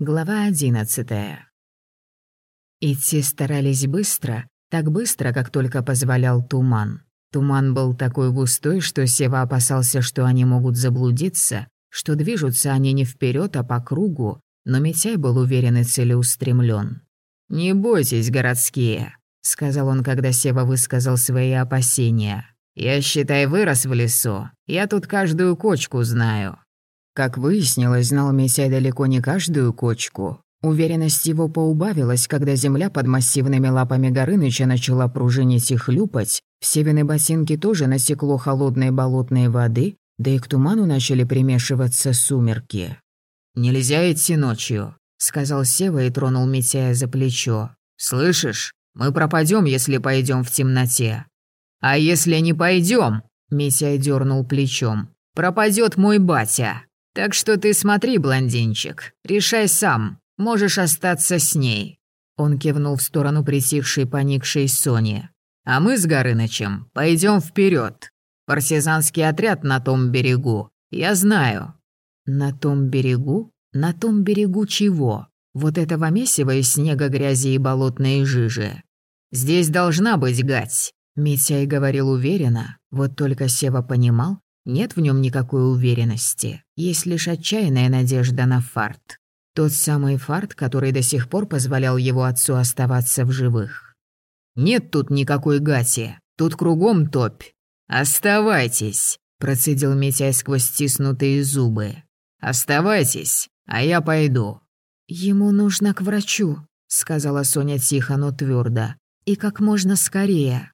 Глава одиннадцатая. Идти старались быстро, так быстро, как только позволял туман. Туман был такой густой, что Сева опасался, что они могут заблудиться, что движутся они не вперед, а по кругу, но Митяй был уверен и целеустремлен. «Не бойтесь, городские», — сказал он, когда Сева высказал свои опасения. «Я, считай, вырос в лесу. Я тут каждую кочку знаю. Как выяснилось, знал Митяй далеко не каждую кочку. Уверенность его поубавилась, когда земля под массивными лапами Горыныча начала пружинить и хлюпать, в севины ботинки тоже насекло холодной болотной воды, да и к туману начали примешиваться сумерки. «Нельзя идти ночью», — сказал Сева и тронул Митяя за плечо. «Слышишь, мы пропадем, если пойдем в темноте». «А если не пойдем?» — Митяй дернул плечом. «Пропадет мой батя». Так что ты смотри, блондинчик, решай сам, можешь остаться с ней». Он кивнул в сторону притихшей, поникшей Сони. «А мы с Горынычем пойдем вперед. Партизанский отряд на том берегу, я знаю». «На том берегу? На том берегу чего? Вот этого месива из снега, грязи и болотной жижи. Здесь должна быть гать», — Митяй говорил уверенно, вот только Сева понимал, нет в нем никакой уверенности, есть лишь отчаянная надежда на фарт. Тот самый фарт, который до сих пор позволял его отцу оставаться в живых. «Нет тут никакой гати, тут кругом топь. Оставайтесь», — процедил Митяй сквозь стиснутые зубы. «Оставайтесь, а я пойду». «Ему нужно к врачу», — сказала Соня тихо, но твердо. «И как можно скорее».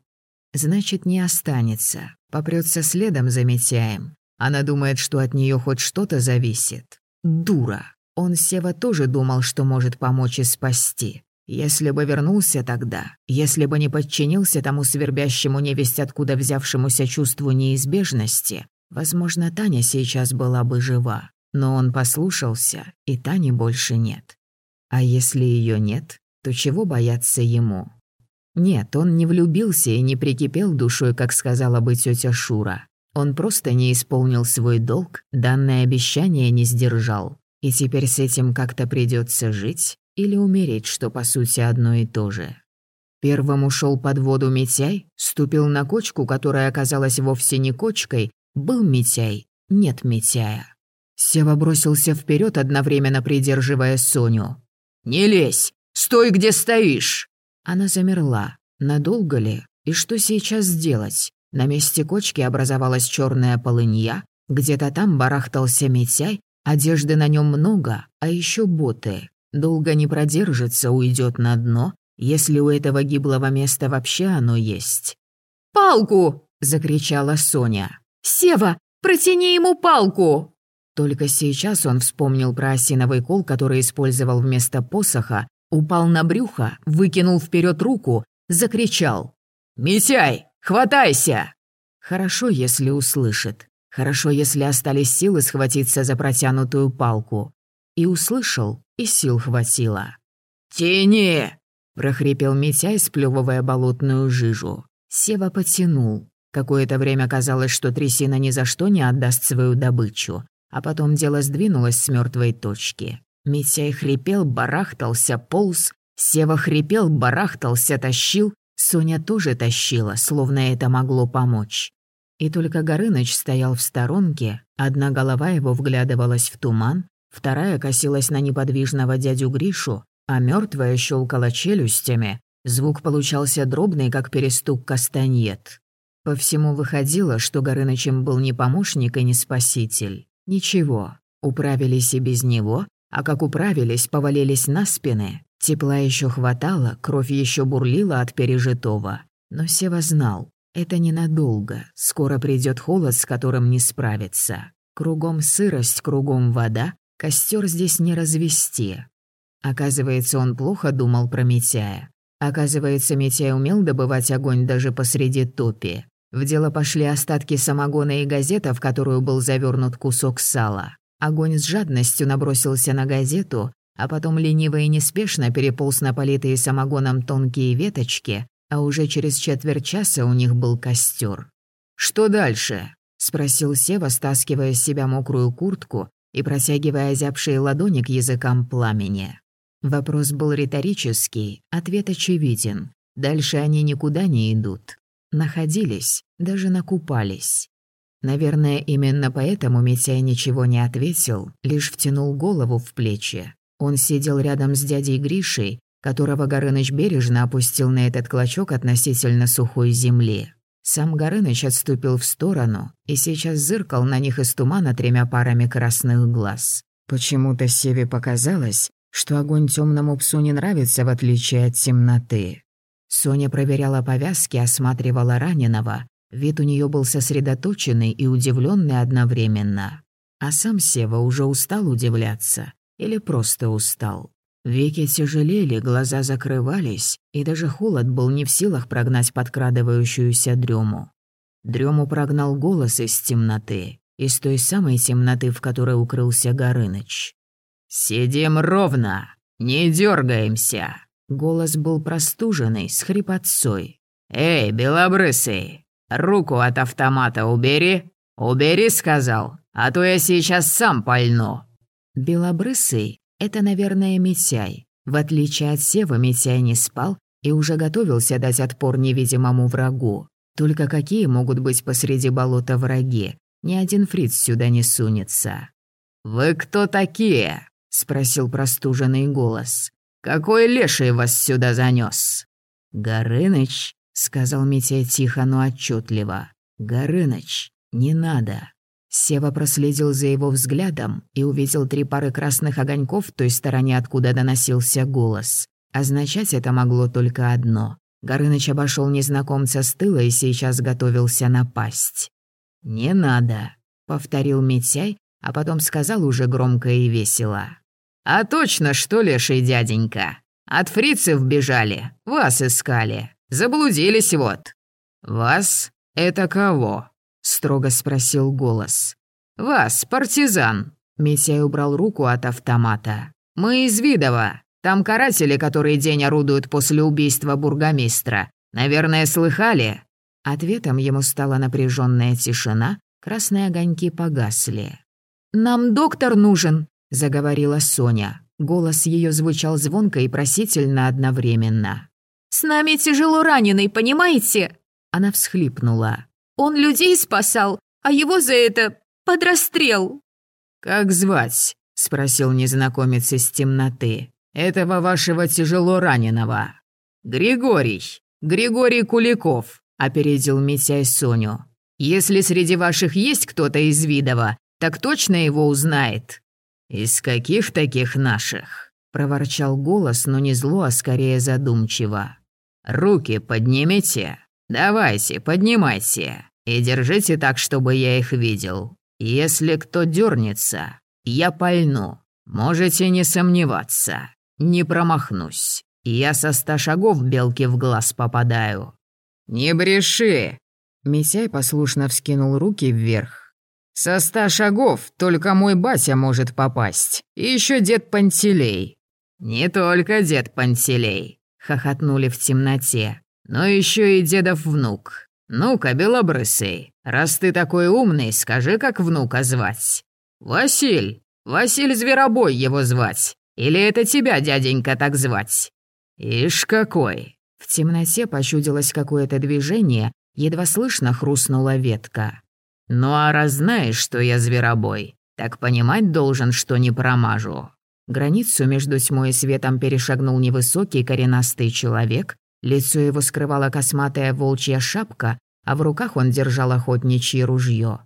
«Значит, не останется попрется следом за Митяем. Она думает, что от нее хоть что-то зависит. Дура. Он, Сева, тоже думал, что может помочь и спасти. Если бы вернулся тогда, если бы не подчинился тому свербящему невесть откуда взявшемуся чувству неизбежности, возможно, Таня сейчас была бы жива. Но он послушался, и Тани больше нет. А если ее нет, то чего бояться ему? Нет, он не влюбился и не прикипел душой, как сказала бы тетя Шура. Он просто не исполнил свой долг, данное обещание не сдержал. И теперь с этим как-то придется жить или умереть, что по сути одно и то же. Первым ушел под воду Митяй, ступил на кочку, которая оказалась вовсе не кочкой, был Митяй, нет Митяя. Сева бросился вперед, одновременно придерживая Соню. «Не лезь! Стой, где стоишь!» Она замерла. Надолго ли? И что сейчас сделать? На месте кочки образовалась черная полынья, где-то там барахтался Митяй, одежды на нем много, а еще боты. Долго не продержится, уйдет на дно, если у этого гиблого места вообще оно есть. «Палку!» — закричала Соня. «Сева, протяни ему палку!» Только сейчас он вспомнил про осиновый кол, который использовал вместо посоха, Упал на брюхо, выкинул вперед руку, закричал. «Митяй, хватайся!» Хорошо, если услышит. Хорошо, если остались силы схватиться за протянутую палку. И услышал, и сил хватило. «Тяни!» – прохрипел Митяй, сплёвывая болотную жижу. Сева потянул. Какое-то время казалось, что трясина ни за что не отдаст свою добычу, а потом дело сдвинулось с мертвой точки. Митяй хрипел, барахтался, полз. Сева хрипел, барахтался, тащил. Соня тоже тащила, словно это могло помочь. И только Горыныч стоял в сторонке, одна голова его вглядывалась в туман, вторая косилась на неподвижного дядю Гришу, а мертвая щелкала челюстями. Звук получался дробный, как перестук кастаньет. По всему выходило, что Горынычем был не помощник и не спаситель. Ничего, управились и без него, а как управились, повалились на спины. Тепла еще хватало, кровь еще бурлила от пережитого. Но Сева знал, это ненадолго. Скоро придет холод, с которым не справиться. Кругом сырость, кругом вода. Костер здесь не развести. Оказывается, он плохо думал про Митяя. Оказывается, Митяй умел добывать огонь даже посреди топи. В дело пошли остатки самогона и газета, в которую был завернут кусок сала. Огонь с жадностью набросился на газету, а потом лениво и неспешно переполз на политые самогоном тонкие веточки, а уже через четверть часа у них был костер. «Что дальше?» — спросил Сева, стаскивая с себя мокрую куртку, и протягивая озябшие ладони к языкам пламени. Вопрос был риторический, ответ очевиден. Дальше они никуда не идут. Находились, даже накупались. Наверное, именно поэтому Митяй ничего не ответил, лишь втянул голову в плечи. Он сидел рядом с дядей Гришей, которого Горыныч бережно опустил на этот клочок относительно сухой земли. Сам Горыныч отступил в сторону и сейчас зыркал на них из тумана тремя парами красных глаз. Почему-то Севе показалось, что огонь темному псу не нравится, в отличие от темноты. Соня проверяла повязки, осматривала раненого. Вид у нее был сосредоточенный и удивленный одновременно. А сам Сева уже устал удивляться. Или просто устал. Веки тяжелели, глаза закрывались, и даже холод был не в силах прогнать подкрадывающуюся дрему. Дрему прогнал голос из темноты, из той самой темноты, в которой укрылся Горыныч. «Сидим ровно, не дергаемся. Голос был простуженный, с хрипотцой. «Эй, белобрысый, руку от автомата убери! Убери, сказал, а то я сейчас сам пальну!» Белобрысый — это, наверное, Митяй. В отличие от Сева, Митяй не спал и уже готовился дать отпор невидимому врагу. Только какие могут быть посреди болота враги? Ни один фриц сюда не сунется. «Вы кто такие?» — спросил простуженный голос. Какой леший вас сюда занес? «Горыныч», — сказал Митя тихо, но отчетливо. «Горыныч, не надо». Сева проследил за его взглядом и увидел три пары красных огоньков в той стороне, откуда доносился голос. Означать это могло только одно. Горыныч обошел незнакомца с тыла и сейчас готовился напасть. «Не надо», — повторил Митяй, а потом сказал уже громко и весело. «А точно, что леший дяденька? От фрицев бежали, вас искали. Заблудились вот». «Вас? Это кого?» — строго спросил голос. «Вас, партизан». Митяй убрал руку от автомата. «Мы из Видова. Там каратели, которые день орудуют после убийства бургомистра. Наверное, слыхали?» Ответом ему стала напряженная тишина, красные огоньки погасли. «Нам доктор нужен», заговорила Соня. Голос ее звучал звонко и просительно одновременно. «С нами тяжело раненый, понимаете?» Она всхлипнула. «Он людей спасал, а его за это под расстрел». «Как звать?» — спросил незнакомец из темноты. «Этого вашего тяжело раненого». «Григорий. Григорий Куликов», — опередил Митяй Соню. «Если среди ваших есть кто-то из Видова, так точно его узнает». «Из каких таких наших?» – проворчал голос, но не зло, а скорее задумчиво. «Руки поднимите. Давайте, поднимайте. И держите так, чтобы я их видел. Если кто дернется, я пальну. Можете не сомневаться. Не промахнусь. Я со ста шагов белки в глаз попадаю». «Не бреши!» Митяй послушно вскинул руки вверх. Со ста шагов только мой батя может попасть. И еще дед Пантелей». «Не только дед Пантелей», — хохотнули в темноте, «но еще и дедов внук. Ну-ка, белобрысый, раз ты такой умный, скажи, как внука звать». «Василь, Василь Зверобой его звать. Или это тебя, дяденька, так звать?» «Ишь какой!» В темноте почудилось какое-то движение, едва слышно хрустнула ветка. «Ну а раз знаешь, что я зверобой, так понимать должен, что не промажу». Границу между тьмой и светом перешагнул невысокий коренастый человек, лицо его скрывала косматая волчья шапка, а в руках он держал охотничье ружье.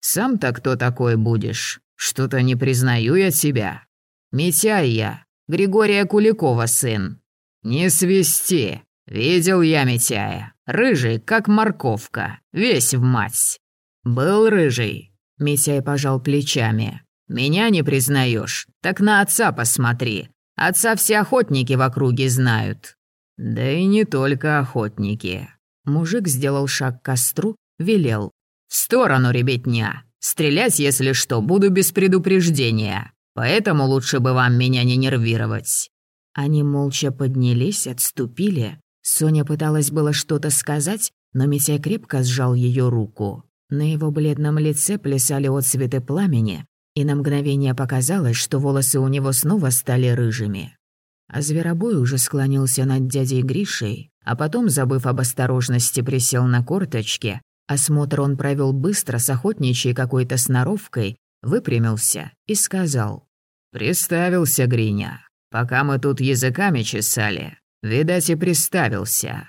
«Сам-то кто такой будешь? Что-то не признаю я тебя. Митяй я, Григория Куликова сын». «Не свисти. Видел я Митяя. Рыжий, как морковка, весь в мать. «Был рыжий», — Митяй пожал плечами. «Меня не признаешь? Так на отца посмотри. Отца все охотники в округе знают». «Да и не только охотники». Мужик сделал шаг к костру, велел. «В сторону, ребятня! Стрелять, если что, буду без предупреждения. Поэтому лучше бы вам меня не нервировать». Они молча поднялись, отступили. Соня пыталась было что-то сказать, но Митяй крепко сжал ее руку. На его бледном лице плясали отцветы пламени, и на мгновение показалось, что волосы у него снова стали рыжими. А зверобой уже склонился над дядей Гришей, а потом, забыв об осторожности, присел на корточки. Осмотр он провел быстро с охотничьей какой-то сноровкой, выпрямился и сказал. «Приставился, Гриня. Пока мы тут языками чесали, видать, и приставился».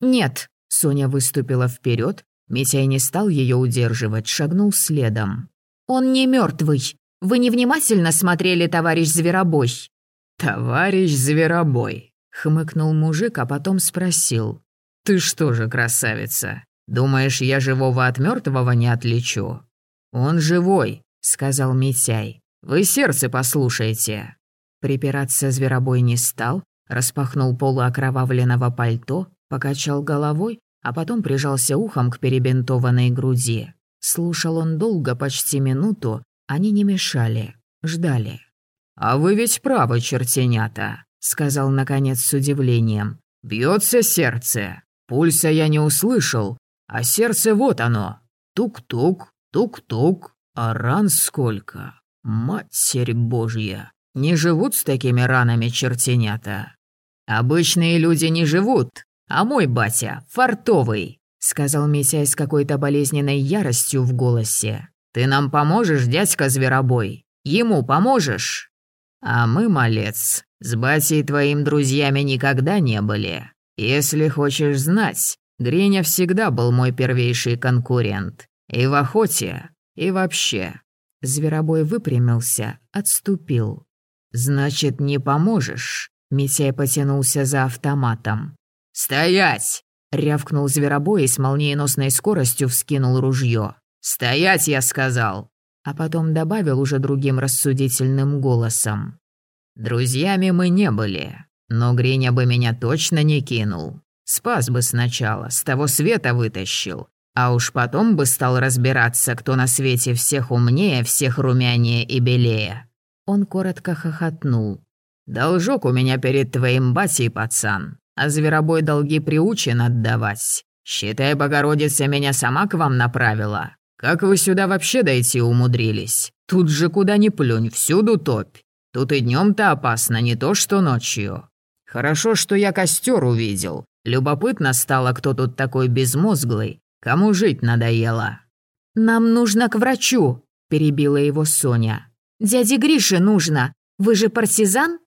«Нет», — Соня выступила вперед, Митяй не стал ее удерживать, шагнул следом. «Он не мертвый. Вы невнимательно смотрели, товарищ Зверобой?» «Товарищ Зверобой», — хмыкнул мужик, а потом спросил. «Ты что же, красавица, думаешь, я живого от мертвого не отличу?» «Он живой», — сказал Митяй. «Вы сердце послушайте». Припираться Зверобой не стал, распахнул полу окровавленного пальто, покачал головой, а потом прижался ухом к перебинтованной груди. Слушал он долго, почти минуту, они не мешали, ждали. «А вы ведь правы, чертенята», — сказал наконец с удивлением. «Бьется сердце. Пульса я не услышал, а сердце вот оно. Тук-тук, тук-тук, а ран сколько. Матерь Божья, не живут с такими ранами чертенята. Обычные люди не живут, а мой батя фартовый», — сказал Митяй с какой-то болезненной яростью в голосе. «Ты нам поможешь, дядька Зверобой? Ему поможешь?» «А мы, малец, с батей твоим друзьями никогда не были. Если хочешь знать, Гриня всегда был мой первейший конкурент. И в охоте, и вообще». Зверобой выпрямился, отступил. «Значит, не поможешь?» Митяй потянулся за автоматом. «Стоять!» — рявкнул зверобой и с молниеносной скоростью вскинул ружье. «Стоять, я сказал!» А потом добавил уже другим рассудительным голосом. «Друзьями мы не были, но Гриня бы меня точно не кинул. Спас бы сначала, с того света вытащил, а уж потом бы стал разбираться, кто на свете всех умнее, всех румянее и белее». Он коротко хохотнул. «Должок у меня перед твоим батей, пацан а зверобой долги приучен отдавать. Считай, Богородица меня сама к вам направила. Как вы сюда вообще дойти умудрились? Тут же куда ни плюнь, всюду топь. Тут и днем то опасно, не то что ночью. Хорошо, что я костер увидел. Любопытно стало, кто тут такой безмозглый, кому жить надоело. «Нам нужно к врачу», — перебила его Соня. «Дяде Грише нужно. Вы же партизан?»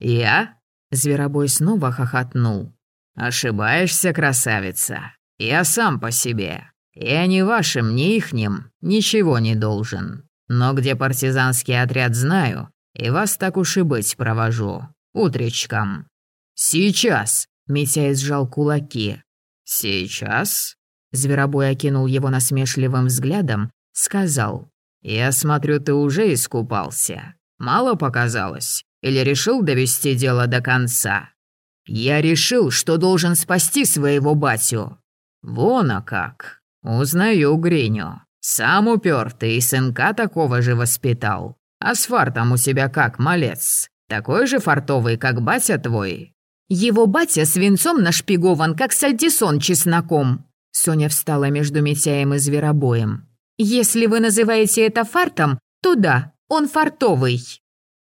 «Я? Зверобой снова хохотнул. «Ошибаешься, красавица. Я сам по себе. Я ни вашим, ни ихним ничего не должен. Но где партизанский отряд знаю, и вас так уж и быть провожу. Утречком». «Сейчас!» — Митяй сжал кулаки. «Сейчас?» Зверобой окинул его насмешливым взглядом, сказал. «Я смотрю, ты уже искупался. Мало показалось? Или решил довести дело до конца? Я решил, что должен спасти своего батю. Вон а как. Узнаю Гриню. Сам упертый и сынка такого же воспитал. А с фартом у себя как, малец? Такой же фартовый, как батя твой?» «Его батя свинцом нашпигован, как сальтисон чесноком». Соня встала между Митяем и Зверобоем. «Если вы называете это фартом, то да, он фартовый».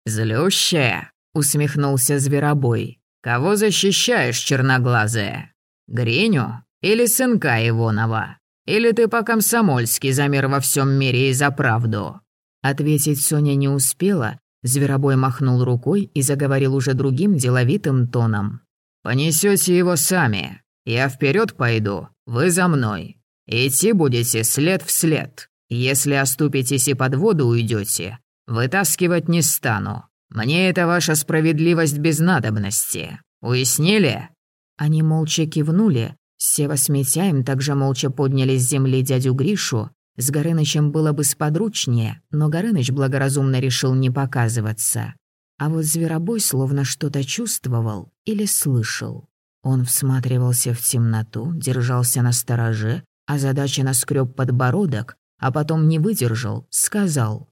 «Злющая», — усмехнулся Зверобой. «Кого защищаешь, черноглазая? Гриню или сынка Ивонова? Или ты по-комсомольски за мир во всем мире и за правду?» Ответить Соня не успела, Зверобой махнул рукой и заговорил уже другим деловитым тоном. «Понесете его сами. Я вперед пойду, вы за мной. Идти будете след в след. Если оступитесь и под воду уйдете, Вытаскивать не стану. Мне это ваша справедливость без надобности. Уяснили?» Они молча кивнули. Сева с Митяем также молча подняли с земли дядю Гришу. С Горынычем было бы сподручнее, но Горыныч благоразумно решил не показываться. А вот Зверобой словно что-то чувствовал или слышал. Он всматривался в темноту, держался на стороже, озадаченно скреб подбородок, а потом не выдержал, сказал.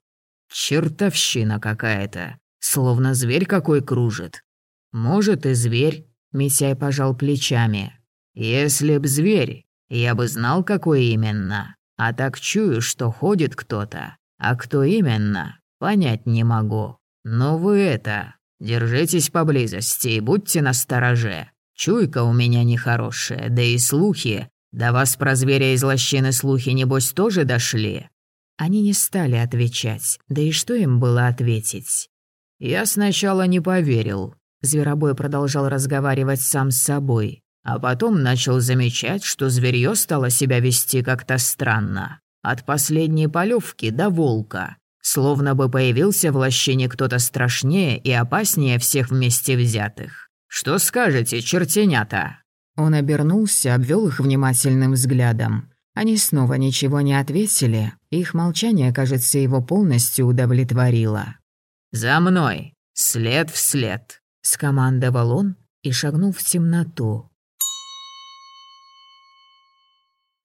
Чертовщина какая-то, словно зверь какой кружит. Может и зверь, Митяй пожал плечами. Если б зверь, я бы знал, какой именно. А так чую, что ходит кто-то. А кто именно, понять не могу. Но вы это, держитесь поблизости и будьте настороже. Чуйка у меня нехорошая, да и слухи. До вас про зверя из лощины слухи, небось, тоже дошли?» Они не стали отвечать, да и что им было ответить? «Я сначала не поверил», — Зверобой продолжал разговаривать сам с собой, а потом начал замечать, что зверьё стало себя вести как-то странно. От последней полевки до волка. Словно бы появился в лощине кто-то страшнее и опаснее всех вместе взятых. «Что скажете, чертенята?» Он обернулся, обвел их внимательным взглядом. Они снова ничего не ответили, их молчание, кажется, его полностью удовлетворило. «За мной! След в след!» — скомандовал он и шагнул в темноту.